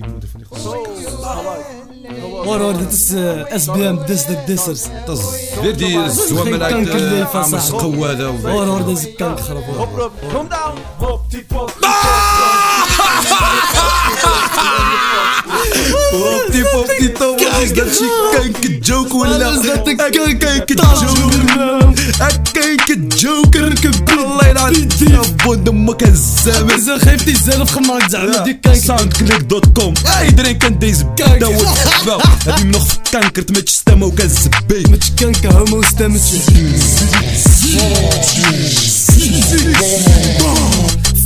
die moeder van die gozer. Hoor hoor, dit is uh, SBM, Dis de Dissers. Dat is weer die zwemmen uit kanker de leven, Amers zeg. geworden. Hoor hoor, deze kankergrap hoor. Hop, hop, come down. Die de mok en zemmen. Ze heeft hij zelf gemaakt, zijn met die kanker. Soundclick.com Iedereen kent deze Kijk. Dat wordt wel Heb je hem nog verkankerd met je stem ook en zijn been Met je kanker homo stemmetje.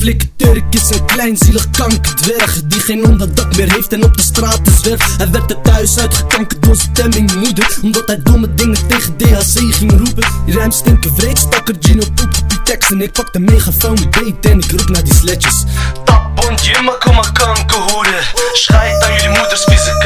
Flikker Turk is een klein zielig kankerdwerg Die geen onderdak meer heeft en op de straten zwerft Hij werd er thuis uitgekankerd door stemming moeder Omdat hij domme dingen tegen DHC ging roepen. Rijm stinken vreed, stakker Gino poep op die tekst En ik pak de megafoon beet en ik roep naar die sletjes. Tapbondje, maar kom maar kankerhoeren Scheid aan jullie moeders vieze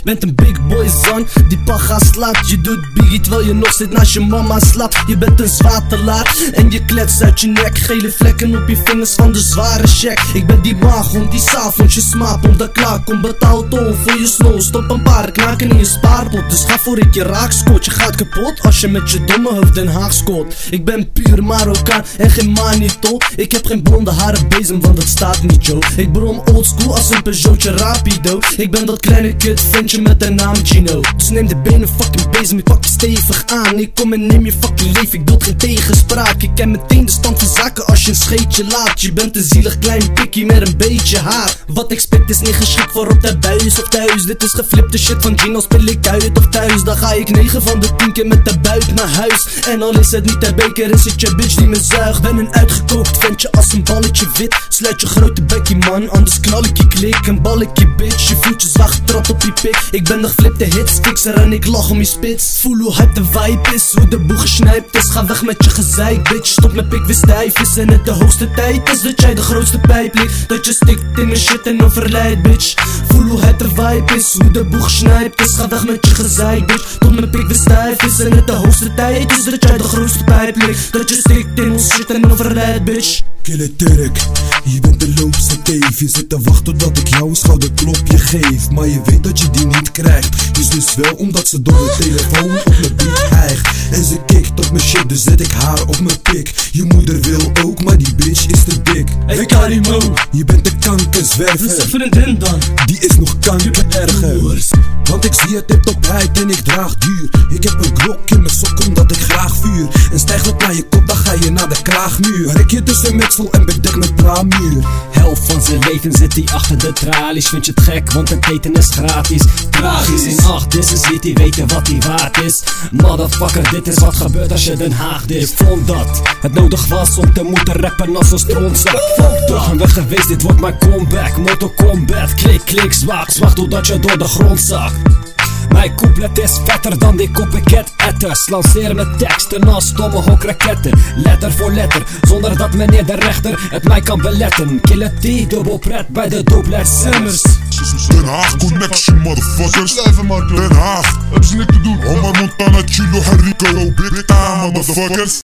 kankerboeren Bent een big boy zon, die paga slaat. Je doet biggie terwijl je nog steeds naast je mama slaapt Je bent een zwatelaar en je klets uit je nek. Gele vlekken op je vingers van de zware check. Ik ben die magon die s'avonds je smaap. Dat klaar komt Betaal tol voor je snow, stop een paar knaken in je spaarpot. Dus ga voor ik je raak scoort, je gaat kapot. Als je met je domme hoofd Den Haag scoort. Ik ben puur Marokkaan en geen manito. Ik heb geen blonde haren bezem, want dat staat niet Joe Ik brom oldschool als een Peugeotje Rapido. Ik ben dat kleine kut ventje met de naam Gino? Dus neem de benen fucking bezem, ik pak je stevig aan. Ik kom en neem je fucking leven, ik doe geen tegenspraak. Ik ken meteen de stand van zaken als je een scheetje laat. Je bent een zielig klein pikkie met een beetje haar. Wat ik spit is niet geschikt voor op de buis of thuis. Dit is geflipte shit van Gino, speel ik uit of thuis. Dan ga ik 9 van de 10 keer met de buik naar huis. En al is het niet de beker, is het je bitch die me zuigt. Ben een uitgekookt ventje als een balletje wit. Sluit je grote bekkie man, anders knal ik je klik. Een balletje bitch, je voelt je zwaar getrapt op je pik Ik ben de geflipte hitfixer en ik lach om je spits. Voel hoe hype de vibe is, hoe de boeg gesnijpt is. Ga weg met je gezeik bitch, stop met pik weer stijf is En het de hoogste tijd is dat jij de grootste pijp ligt Dat je stikt in mijn shit en overlijdt bitch. Voel hoe hype de vibe is, hoe de boeg gesnijpt is. Ga weg met je gezeik bitch, tot mijn pik weer stijf is En het de hoogste tijd is dat jij de grootste pijp ligt Dat je stikt in ons shit en overlijdt bitch Kille Turk, je bent de loopste teef. Je zit te wachten totdat ik jou een schouderklopje geef. Maar je weet dat je die niet krijgt. Je zus wel omdat ze door de telefoon op mijn beat hijgt. En ze kikt op mijn shit, dus zet ik haar op mijn pik. Je moeder wil ook, maar die bitch is te dik. Hey Karimo, Je bent de kankerzwerver. Dus een vriendin dan? Die is nog kanker erger Want ik zie het tip op heid en ik draag duur. Ik heb een klok En stijg op naar je kop, dan ga je naar de kraagmuur. Rek je tussen metsel en bedek met pramuur Helft van zijn leven zit hij achter de tralies. Vind je het gek, want het eten is gratis. Tragisch in acht, dus is ziet hij weten wat hij waard is. Motherfucker, dit is wat gebeurt als je Den Haag dit vond dat het nodig was om te moeten rappen als een strontzak Fuck een weg geweest, dit wordt mijn comeback. Motor combat, klik klik, zwaag Zwaag totdat je door de grond zakt mijn couplet is vetter dan die copycat etters Lanceer mijn teksten als stomme hokraketten Letter voor letter, zonder dat meneer de rechter het mij kan beletten Kill het T, dubbel pret bij de doublet Simmers Den Haag connection, motherfuckers. Den Haag. Hebben ze niks te doen. Omar Montana, Chilo, Harrico, Big time, motherfuckers.